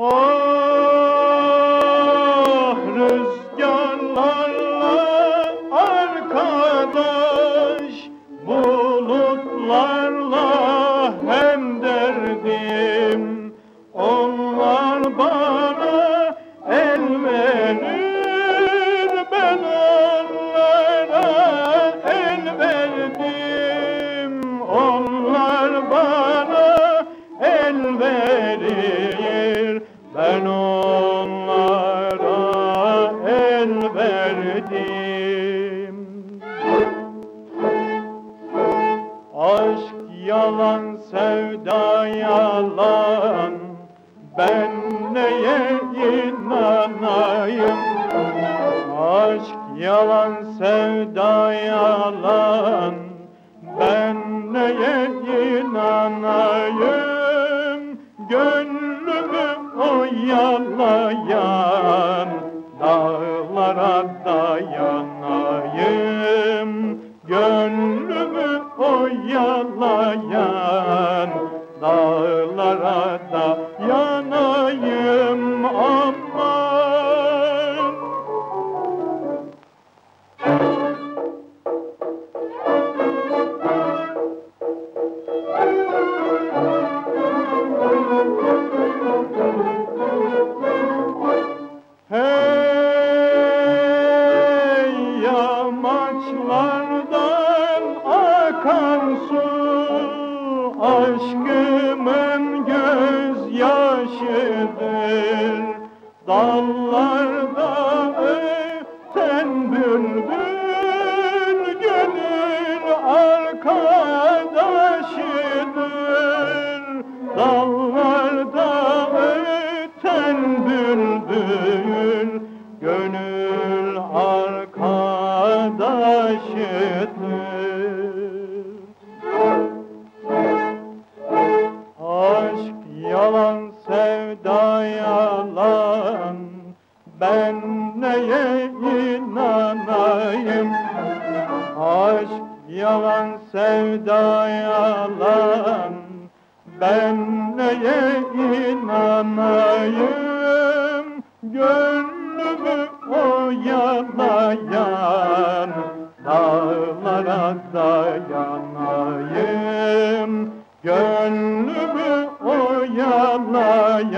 Ah arkadaş bulutlarla hem ben onlara el verdim. Aşk yalan sevda yalan. Ben neye inanayım? Aşk yalan sevda yalan. Ben neye inanayım? Gönlümü oyalayan Dağlara dayanayım. Gönlümü oyalayan Dağlara yamaçlardan akan su Aşkımın gözyaşıdır. Dallarda öten bülbül Gönül arkadaşıdır Aşk yalan sevda yalan. Ben neye inanayım? Aşk yalan sevda yalan. Ben neye inanayım? Gönlümü oyalayan dayanayım Gönlümü oyalayayım